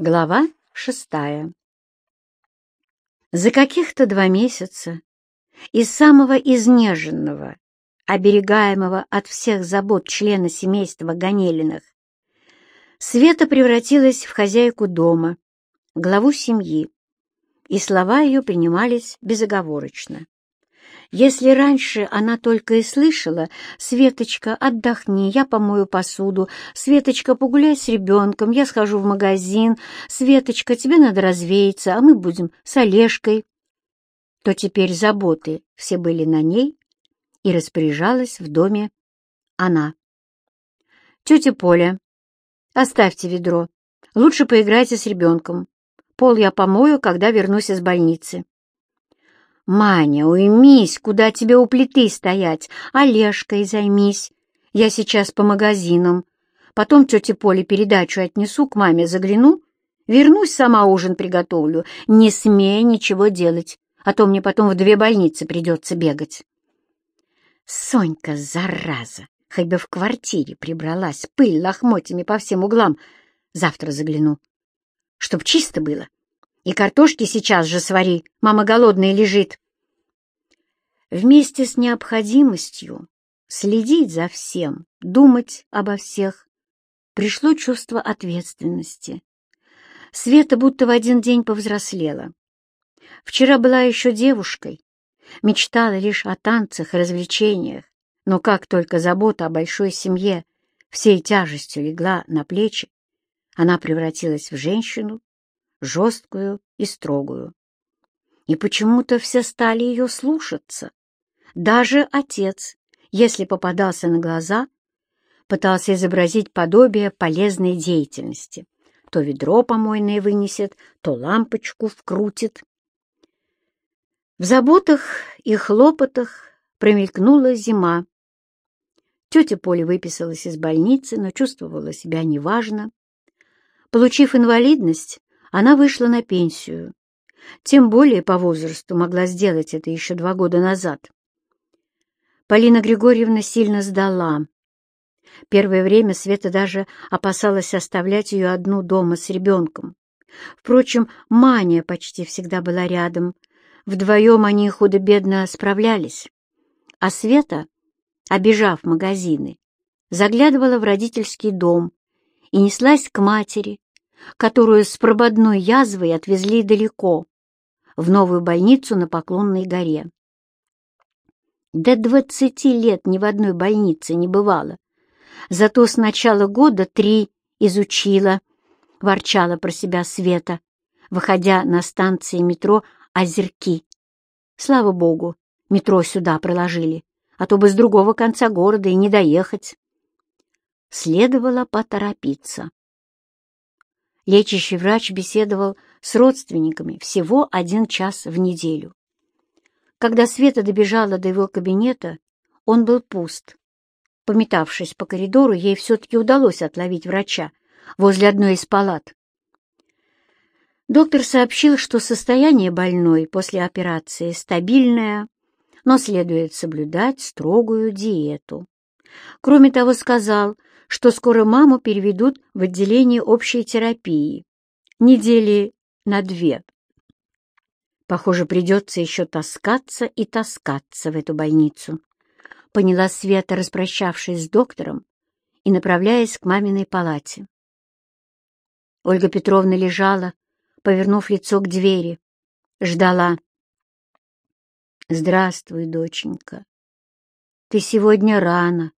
Глава шестая За каких-то два месяца из самого изнеженного, оберегаемого от всех забот члена семейства Ганелиных, Света превратилась в хозяйку дома, главу семьи, и слова ее принимались безоговорочно. Если раньше она только и слышала «Светочка, отдохни, я помою посуду», «Светочка, погуляй с ребенком, я схожу в магазин», «Светочка, тебе надо развеяться, а мы будем с Олежкой», то теперь заботы все были на ней, и распоряжалась в доме она. «Тетя Поля, оставьте ведро, лучше поиграйте с ребенком. Пол я помою, когда вернусь из больницы». «Маня, уймись, куда тебе у плиты стоять? Олежкой займись. Я сейчас по магазинам. Потом тете Поле передачу отнесу, к маме загляну. Вернусь, сама ужин приготовлю. Не смей ничего делать, а то мне потом в две больницы придется бегать». Сонька, зараза, хоть бы в квартире прибралась, пыль лохмотьями по всем углам. Завтра загляну. Чтоб чисто было. И картошки сейчас же свари, мама голодная лежит. Вместе с необходимостью следить за всем, думать обо всех, пришло чувство ответственности. Света будто в один день повзрослела. Вчера была еще девушкой, мечтала лишь о танцах и развлечениях, но как только забота о большой семье всей тяжестью легла на плечи, она превратилась в женщину, жесткую и строгую. И почему-то все стали ее слушаться. Даже отец, если попадался на глаза, пытался изобразить подобие полезной деятельности. То ведро помойное вынесет, то лампочку вкрутит. В заботах и хлопотах промелькнула зима. Тетя Поля выписалась из больницы, но чувствовала себя неважно. Получив инвалидность, она вышла на пенсию. Тем более по возрасту могла сделать это еще два года назад. Полина Григорьевна сильно сдала. Первое время Света даже опасалась оставлять ее одну дома с ребенком. Впрочем, Маня почти всегда была рядом. Вдвоем они худо-бедно справлялись. А Света, обижав магазины, заглядывала в родительский дом и неслась к матери, которую с прободной язвой отвезли далеко, в новую больницу на Поклонной горе. До двадцати лет ни в одной больнице не бывало. Зато с начала года три изучила, ворчала про себя Света, выходя на станции метро Озерки. Слава богу, метро сюда проложили, а то бы с другого конца города и не доехать. Следовало поторопиться. Лечащий врач беседовал с родственниками всего один час в неделю. Когда Света добежала до его кабинета, он был пуст. Пометавшись по коридору, ей все-таки удалось отловить врача возле одной из палат. Доктор сообщил, что состояние больной после операции стабильное, но следует соблюдать строгую диету. Кроме того, сказал, что скоро маму переведут в отделение общей терапии. Недели на две. Похоже, придется еще таскаться и таскаться в эту больницу. Поняла Света, распрощавшись с доктором и направляясь к маминой палате. Ольга Петровна лежала, повернув лицо к двери, ждала. «Здравствуй, доченька. Ты сегодня рано.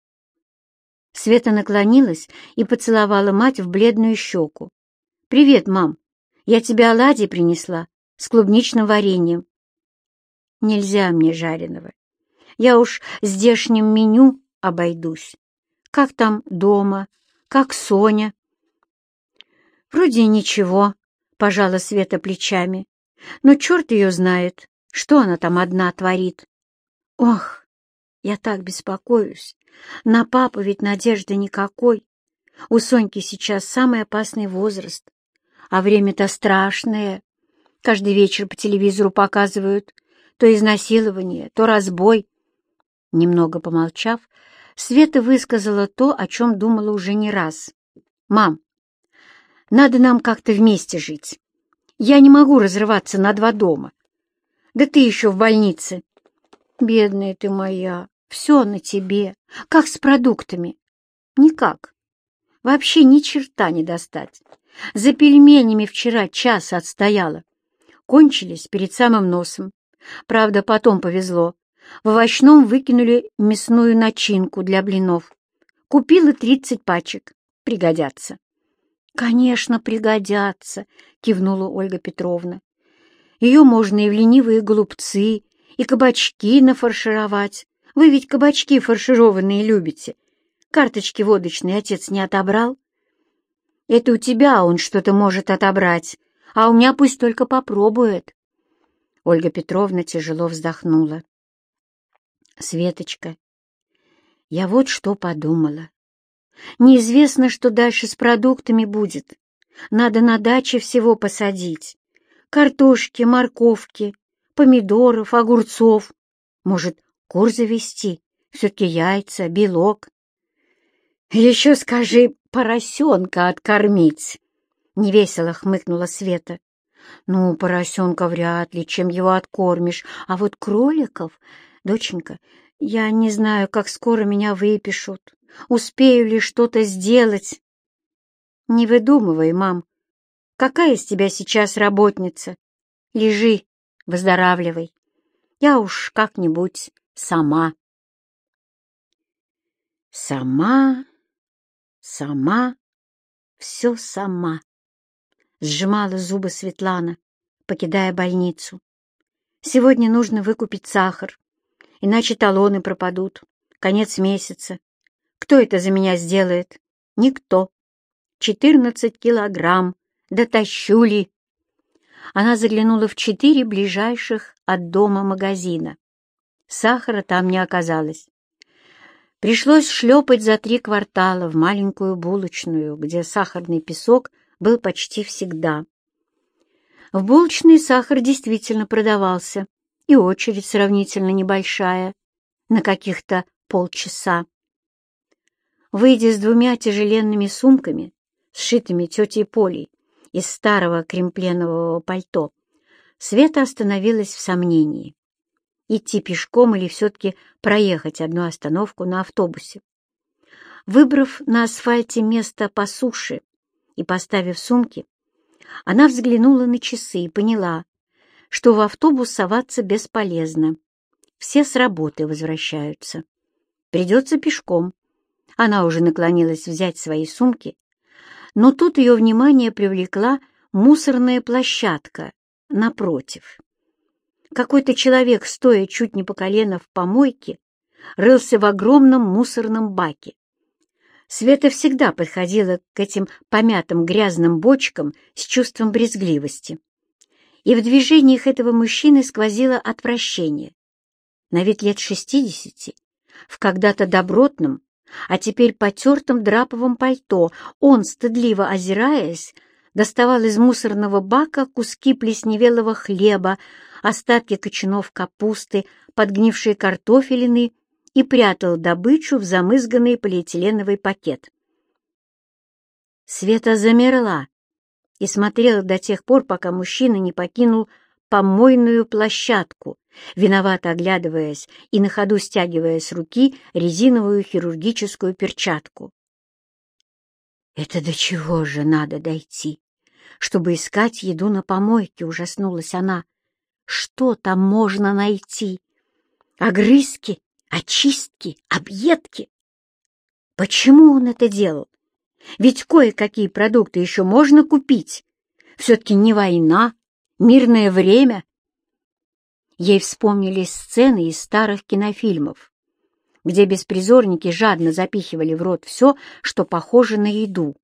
Света наклонилась и поцеловала мать в бледную щеку. «Привет, мам. Я тебе оладьи принесла с клубничным вареньем». «Нельзя мне жареного. Я уж здешним меню обойдусь. Как там дома? Как Соня?» «Вроде ничего», — пожала Света плечами. «Но черт ее знает, что она там одна творит». «Ох, я так беспокоюсь. На папу ведь надежды никакой. У Соньки сейчас самый опасный возраст. А время-то страшное. Каждый вечер по телевизору показывают то изнасилование, то разбой. Немного помолчав, Света высказала то, о чем думала уже не раз. «Мам, Надо нам как-то вместе жить. Я не могу разрываться на два дома. Да ты еще в больнице. Бедная ты моя, все на тебе. Как с продуктами? Никак. Вообще ни черта не достать. За пельменями вчера час отстояла. Кончились перед самым носом. Правда, потом повезло. В овощном выкинули мясную начинку для блинов. Купила тридцать пачек. Пригодятся. «Конечно, пригодятся», — кивнула Ольга Петровна. «Ее можно и в ленивые голубцы, и кабачки нафаршировать. Вы ведь кабачки фаршированные любите. Карточки водочные отец не отобрал?» «Это у тебя он что-то может отобрать, а у меня пусть только попробует». Ольга Петровна тяжело вздохнула. «Светочка, я вот что подумала. Неизвестно, что дальше с продуктами будет. Надо на даче всего посадить. Картошки, морковки, помидоров, огурцов. Может, кур завести? Все-таки яйца, белок. Еще скажи, поросенка откормить. Невесело хмыкнула Света. Ну, поросенка вряд ли, чем его откормишь. А вот кроликов... Доченька, я не знаю, как скоро меня выпишут. Успею ли что-то сделать? Не выдумывай, мам. Какая из тебя сейчас работница? Лежи, выздоравливай. Я уж как-нибудь сама. Сама, сама, все сама. Сжимала зубы Светлана, покидая больницу. Сегодня нужно выкупить сахар, иначе талоны пропадут. Конец месяца. Кто это за меня сделает? Никто. Четырнадцать килограмм. Дотащу ли? Она заглянула в четыре ближайших от дома магазина. Сахара там не оказалось. Пришлось шлепать за три квартала в маленькую булочную, где сахарный песок был почти всегда. В булочной сахар действительно продавался, и очередь сравнительно небольшая, на каких-то полчаса. Выйдя с двумя тяжеленными сумками, сшитыми тетей Полей из старого кремпленового пальто, Света остановилась в сомнении. Идти пешком или все-таки проехать одну остановку на автобусе. Выбрав на асфальте место по суше и поставив сумки, она взглянула на часы и поняла, что в автобус соваться бесполезно. Все с работы возвращаются. Придется пешком. Она уже наклонилась взять свои сумки, но тут ее внимание привлекла мусорная площадка напротив. Какой-то человек, стоя чуть не по колено в помойке, рылся в огромном мусорном баке. Света всегда подходила к этим помятым грязным бочкам с чувством брезгливости. И в движениях этого мужчины сквозило отвращение. На вид лет шестидесяти, в когда-то добротном, а теперь потертом драповом пальто он, стыдливо озираясь, доставал из мусорного бака куски плесневелого хлеба, остатки кочанов капусты, подгнившие картофелины и прятал добычу в замызганный полиэтиленовый пакет. Света замерла и смотрела до тех пор, пока мужчина не покинул помойную площадку, виновато оглядываясь и на ходу стягивая с руки резиновую хирургическую перчатку. «Это до чего же надо дойти, чтобы искать еду на помойке?» — ужаснулась она. «Что там можно найти? Огрызки, очистки, объедки?» Почему он это делал? Ведь кое-какие продукты еще можно купить. Все-таки не война, мирное время. Ей вспомнились сцены из старых кинофильмов, где беспризорники жадно запихивали в рот все, что похоже на еду.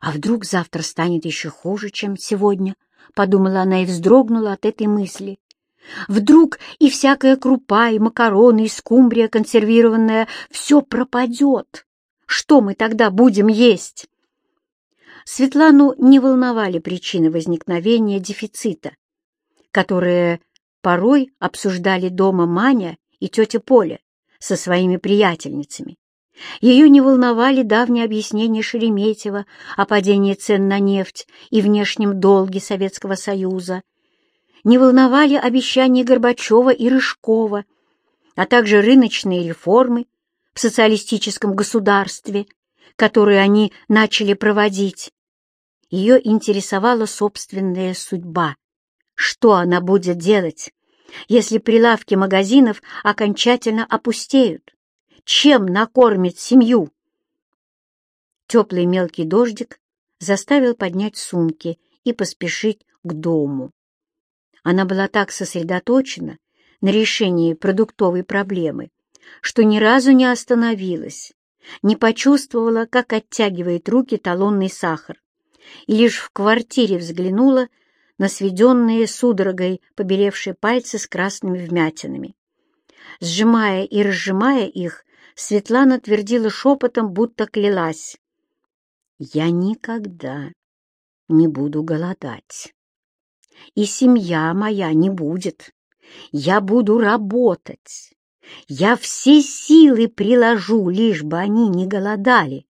«А вдруг завтра станет еще хуже, чем сегодня?» — подумала она и вздрогнула от этой мысли. «Вдруг и всякая крупа, и макароны, и скумбрия консервированная — все пропадет. Что мы тогда будем есть?» Светлану не волновали причины возникновения дефицита, которые порой обсуждали дома Маня и тетя Поля со своими приятельницами. Ее не волновали давние объяснения Шереметьева о падении цен на нефть и внешнем долге Советского Союза, не волновали обещания Горбачева и Рыжкова, а также рыночные реформы в социалистическом государстве, которые они начали проводить. Ее интересовала собственная судьба. Что она будет делать, если прилавки магазинов окончательно опустеют? Чем накормит семью? Теплый мелкий дождик заставил поднять сумки и поспешить к дому. Она была так сосредоточена на решении продуктовой проблемы, что ни разу не остановилась, не почувствовала, как оттягивает руки талонный сахар, и лишь в квартире взглянула на сведенные судорогой побелевшие пальцы с красными вмятинами. Сжимая и разжимая их, Светлана твердила шепотом, будто клялась. «Я никогда не буду голодать, и семья моя не будет. Я буду работать. Я все силы приложу, лишь бы они не голодали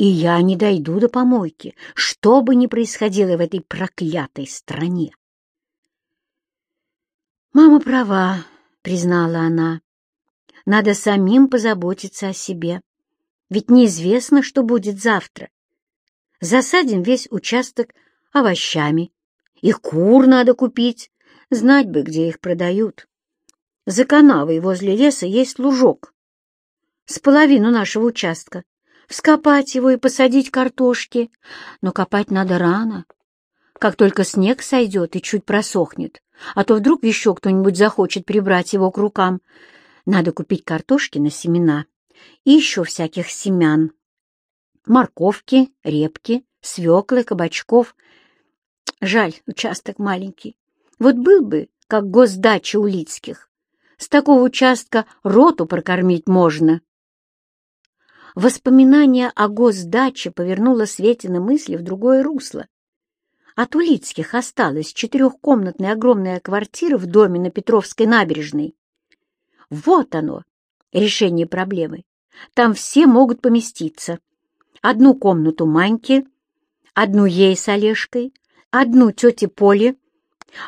и я не дойду до помойки, что бы ни происходило в этой проклятой стране. «Мама права», — признала она. «Надо самим позаботиться о себе, ведь неизвестно, что будет завтра. Засадим весь участок овощами, и кур надо купить, знать бы, где их продают. За канавой возле леса есть лужок с половину нашего участка, вскопать его и посадить картошки. Но копать надо рано, как только снег сойдет и чуть просохнет, а то вдруг еще кто-нибудь захочет прибрать его к рукам. Надо купить картошки на семена и еще всяких семян. Морковки, репки, свеклы, кабачков. Жаль, участок маленький. Вот был бы, как госдача у Лицких. С такого участка роту прокормить можно. Воспоминание о госдаче повернуло Светины мысли в другое русло. От Улицких осталась четырехкомнатная огромная квартира в доме на Петровской набережной. Вот оно, решение проблемы. Там все могут поместиться. Одну комнату Маньке, одну ей с Олежкой, одну тете Поле.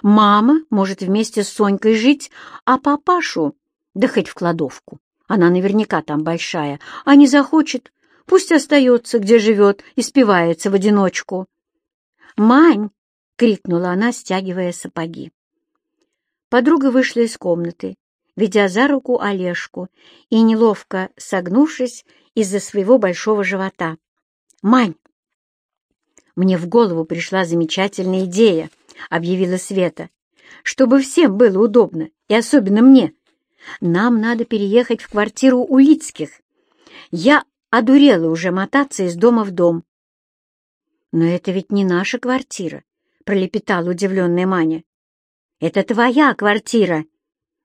Мама может вместе с Сонькой жить, а папашу, да хоть в кладовку. Она наверняка там большая, а не захочет. Пусть остается, где живет, и спивается в одиночку. «Мань!» — крикнула она, стягивая сапоги. Подруга вышла из комнаты, ведя за руку Олежку и, неловко согнувшись из-за своего большого живота. «Мань!» «Мне в голову пришла замечательная идея», — объявила Света, «чтобы всем было удобно, и особенно мне. Нам надо переехать в квартиру Улицких. Я одурела уже мотаться из дома в дом. «Но это ведь не наша квартира», — пролепетала удивленная Маня. «Это твоя квартира,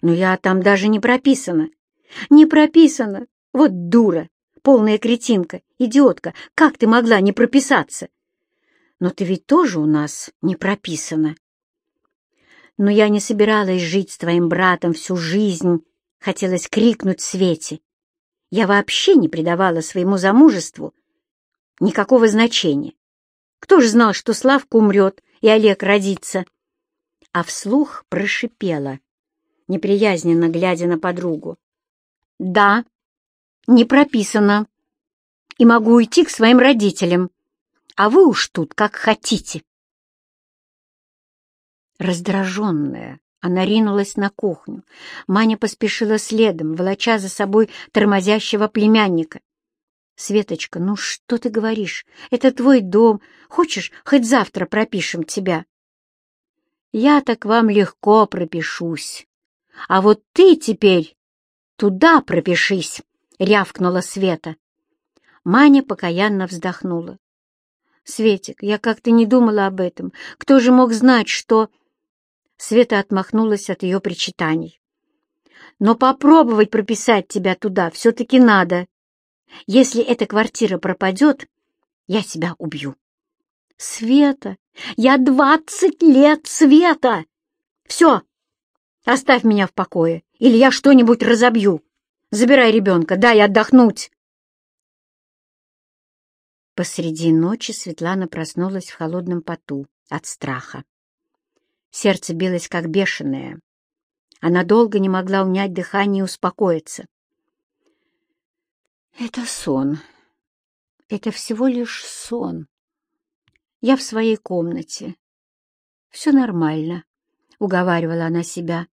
но я там даже не прописана». «Не прописана? Вот дура, полная кретинка, идиотка, как ты могла не прописаться?» «Но ты ведь тоже у нас не прописана». «Но я не собиралась жить с твоим братом всю жизнь», — хотелось крикнуть Свете. Я вообще не придавала своему замужеству никакого значения. Кто же знал, что Славка умрет и Олег родится? А вслух прошипела, неприязненно глядя на подругу. «Да, не прописано. И могу уйти к своим родителям. А вы уж тут как хотите». Раздраженная, она ринулась на кухню. Маня поспешила следом, волоча за собой тормозящего племянника. «Светочка, ну что ты говоришь? Это твой дом. Хочешь, хоть завтра пропишем тебя?» «Я так вам легко пропишусь. А вот ты теперь туда пропишись!» — рявкнула Света. Маня покаянно вздохнула. «Светик, я как-то не думала об этом. Кто же мог знать, что...» Света отмахнулась от ее причитаний. «Но попробовать прописать тебя туда все-таки надо. Если эта квартира пропадет, я тебя убью». «Света! Я двадцать лет Света! Все, оставь меня в покое, или я что-нибудь разобью. Забирай ребенка, дай отдохнуть». Посреди ночи Светлана проснулась в холодном поту от страха. Сердце билось как бешеное. Она долго не могла унять дыхание и успокоиться. «Это сон. Это всего лишь сон. Я в своей комнате. Все нормально», — уговаривала она себя,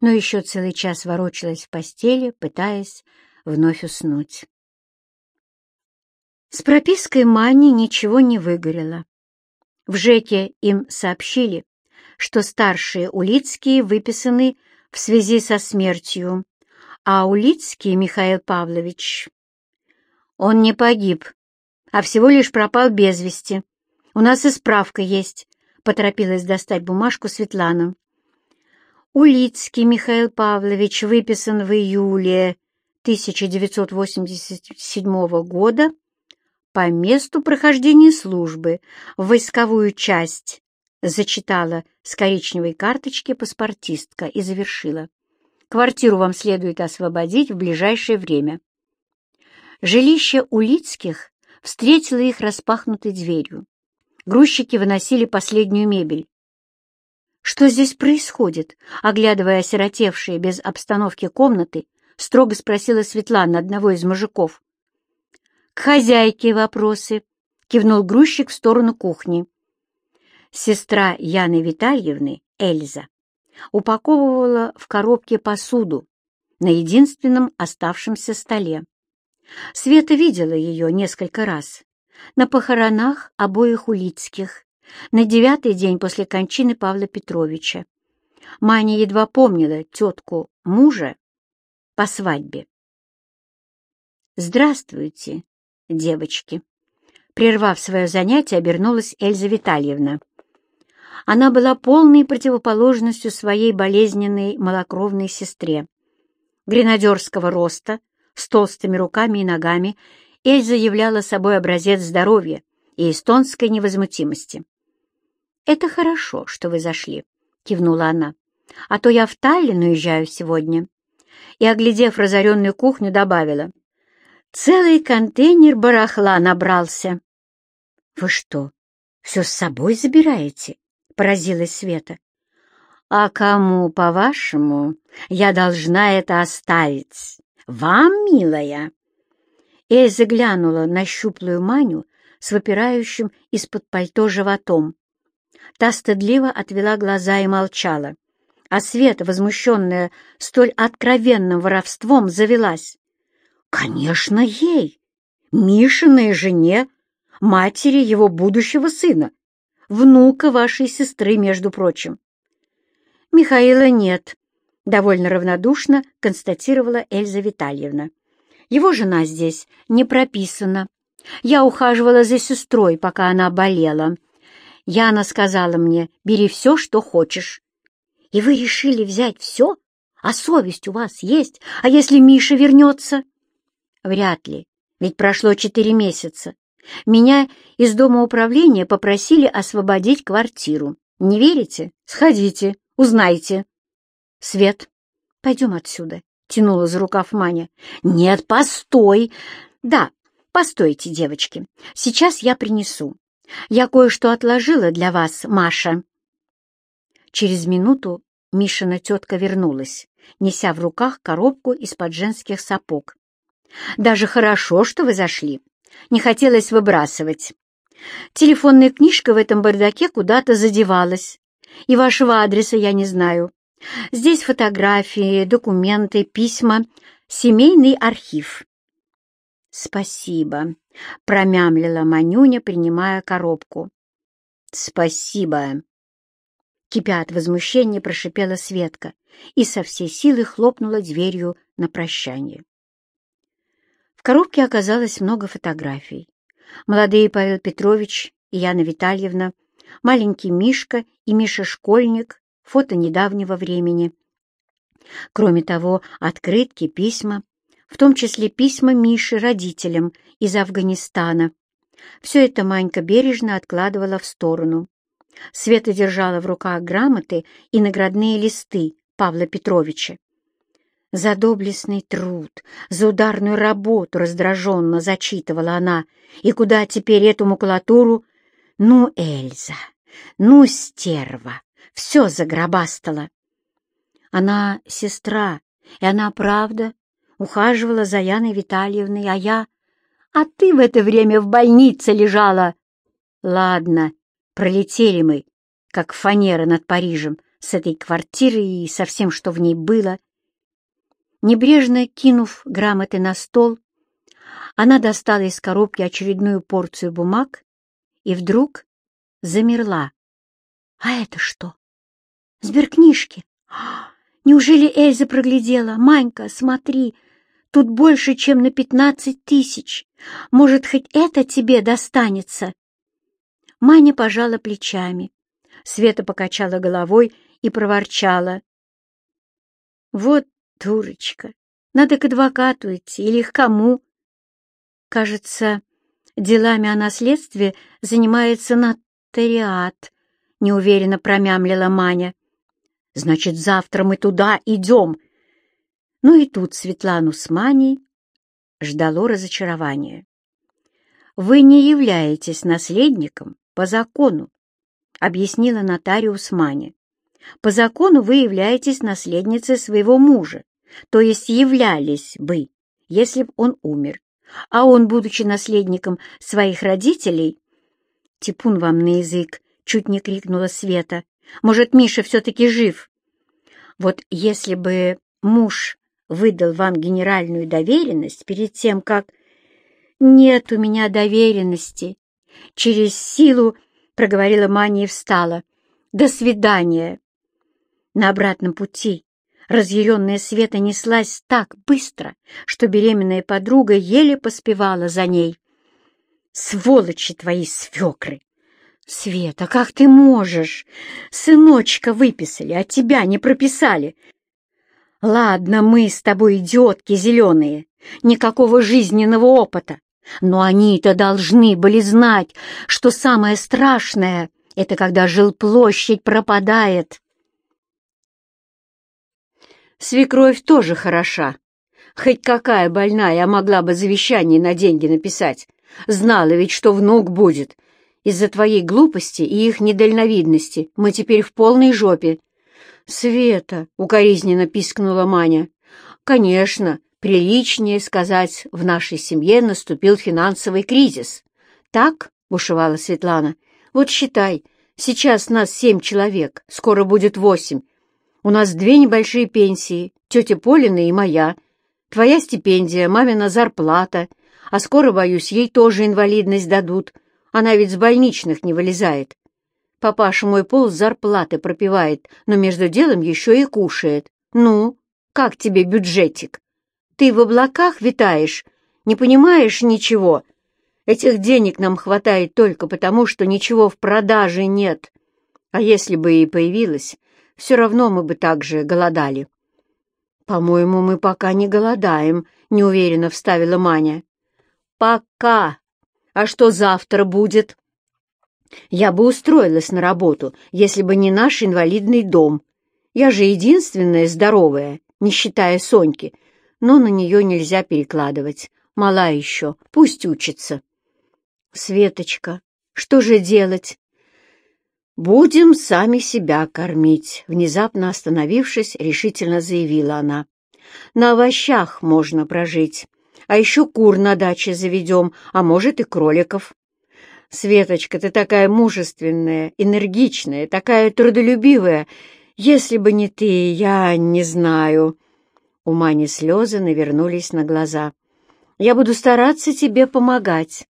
но еще целый час ворочалась в постели, пытаясь вновь уснуть. С пропиской Мани ничего не выгорело. В ЖЭКе им сообщили, что старшие Улицкие выписаны в связи со смертью, а Улицкий Михаил Павлович... Он не погиб, а всего лишь пропал без вести. У нас и справка есть, — поторопилась достать бумажку Светлана. Улицкий Михаил Павлович выписан в июле 1987 года по месту прохождения службы в войсковую часть, зачитала с коричневой карточки паспортистка и завершила. Квартиру вам следует освободить в ближайшее время. Жилище Улицких встретило их распахнутой дверью. Грузчики выносили последнюю мебель. «Что здесь происходит?» Оглядывая осиротевшие без обстановки комнаты, строго спросила Светлана одного из мужиков. «К хозяйке вопросы», — кивнул грузчик в сторону кухни. Сестра Яны Витальевны, Эльза, упаковывала в коробке посуду на единственном оставшемся столе. Света видела ее несколько раз. На похоронах обоих Улицких, на девятый день после кончины Павла Петровича. Маня едва помнила тетку мужа по свадьбе. «Здравствуйте, девочки!» Прервав свое занятие, обернулась Эльза Витальевна. Она была полной противоположностью своей болезненной малокровной сестре. Гренадерского роста, с толстыми руками и ногами, Эльза являла собой образец здоровья и эстонской невозмутимости. «Это хорошо, что вы зашли», — кивнула она, — «а то я в Таллин уезжаю сегодня». И, оглядев разоренную кухню, добавила, «Целый контейнер барахла набрался». «Вы что, все с собой забираете?» — поразилась Света. «А кому, по-вашему, я должна это оставить? Вам, милая?» Эльза глянула на щуплую Маню с выпирающим из-под пальто животом. Та стыдливо отвела глаза и молчала, а Света, возмущенная столь откровенным воровством, завелась. «Конечно, ей! Мишиной жене, матери его будущего сына, внука вашей сестры, между прочим». «Михаила нет», — довольно равнодушно констатировала Эльза Витальевна. «Его жена здесь не прописана. Я ухаживала за сестрой, пока она болела. Яна сказала мне, бери все, что хочешь. И вы решили взять все? А совесть у вас есть? А если Миша вернется? Вряд ли, ведь прошло четыре месяца. Меня из дома управления попросили освободить квартиру. Не верите? Сходите, узнайте. Свет, пойдем отсюда, тянула за рукав Маня. Нет, постой. Да, постойте, девочки, сейчас я принесу. Я кое-что отложила для вас, Маша». Через минуту Мишина тетка вернулась, неся в руках коробку из-под женских сапог. «Даже хорошо, что вы зашли. Не хотелось выбрасывать. Телефонная книжка в этом бардаке куда-то задевалась, и вашего адреса я не знаю. Здесь фотографии, документы, письма, семейный архив. «Спасибо», — промямлила Манюня, принимая коробку. «Спасибо», — кипя от возмущения, прошипела Светка и со всей силы хлопнула дверью на прощание. Коробке оказалось много фотографий. Молодые Павел Петрович и Яна Витальевна, маленький Мишка и Миша-школьник, фото недавнего времени. Кроме того, открытки, письма, в том числе письма Миши родителям из Афганистана. Все это Манька бережно откладывала в сторону. Света держала в руках грамоты и наградные листы Павла Петровича. За доблестный труд, за ударную работу раздраженно зачитывала она. И куда теперь эту макулатуру? Ну, Эльза, ну, стерва, все загробастала. Она сестра, и она, правда, ухаживала за Яной Витальевной, а я... А ты в это время в больнице лежала. Ладно, пролетели мы, как фанера над Парижем, с этой квартирой и со всем, что в ней было. Небрежно кинув грамоты на стол, она достала из коробки очередную порцию бумаг и вдруг замерла. «А это что? Сберкнижки? Неужели Эльза проглядела? Манька, смотри, тут больше, чем на пятнадцать тысяч. Может, хоть это тебе достанется?» Маня пожала плечами. Света покачала головой и проворчала. «Вот дурочка, надо к адвокату идти или к кому?» «Кажется, делами о наследстве занимается нотариат», — неуверенно промямлила Маня. «Значит, завтра мы туда идем». Ну и тут Светлану с Маней ждало разочарование. «Вы не являетесь наследником по закону», — объяснила нотариус Мане. «По закону вы являетесь наследницей своего мужа, то есть являлись бы, если б он умер. А он, будучи наследником своих родителей...» «Типун вам на язык!» — чуть не крикнула Света. «Может, Миша все-таки жив?» «Вот если бы муж выдал вам генеральную доверенность перед тем, как...» «Нет у меня доверенности», Через силу проговорила Маня и встала. «До свидания!» На обратном пути разъяренная Света неслась так быстро, что беременная подруга еле поспевала за ней. «Сволочи твои свекры!» «Света, как ты можешь? Сыночка выписали, а тебя не прописали!» «Ладно, мы с тобой идиотки зеленые, никакого жизненного опыта, но они-то должны были знать, что самое страшное — это когда жилплощадь пропадает. Свекровь тоже хороша. Хоть какая больная могла бы завещание на деньги написать. Знала ведь, что внук будет. Из-за твоей глупости и их недальновидности мы теперь в полной жопе. «Света!» — укоризненно пискнула Маня. «Конечно, Приличнее сказать, в нашей семье наступил финансовый кризис. Так, бушевала Светлана, вот считай, сейчас нас семь человек, скоро будет восемь. У нас две небольшие пенсии, тетя Полина и моя. Твоя стипендия, мамина зарплата, а скоро, боюсь, ей тоже инвалидность дадут. Она ведь с больничных не вылезает. Папаша мой пол с зарплаты пропивает, но между делом еще и кушает. Ну, как тебе бюджетик? Ты в облаках витаешь, не понимаешь ничего. Этих денег нам хватает только потому, что ничего в продаже нет. А если бы и появилось, все равно мы бы так же голодали. «По-моему, мы пока не голодаем», — неуверенно вставила Маня. «Пока. А что завтра будет?» «Я бы устроилась на работу, если бы не наш инвалидный дом. Я же единственная здоровая, не считая Соньки, но на нее нельзя перекладывать. Мала еще, пусть учится. Светочка, что же делать? «Будем сами себя кормить», — внезапно остановившись, решительно заявила она. «На овощах можно прожить, а еще кур на даче заведем, а может и кроликов». «Светочка, ты такая мужественная, энергичная, такая трудолюбивая. Если бы не ты, я не знаю...» У Мани слезы навернулись на глаза. «Я буду стараться тебе помогать.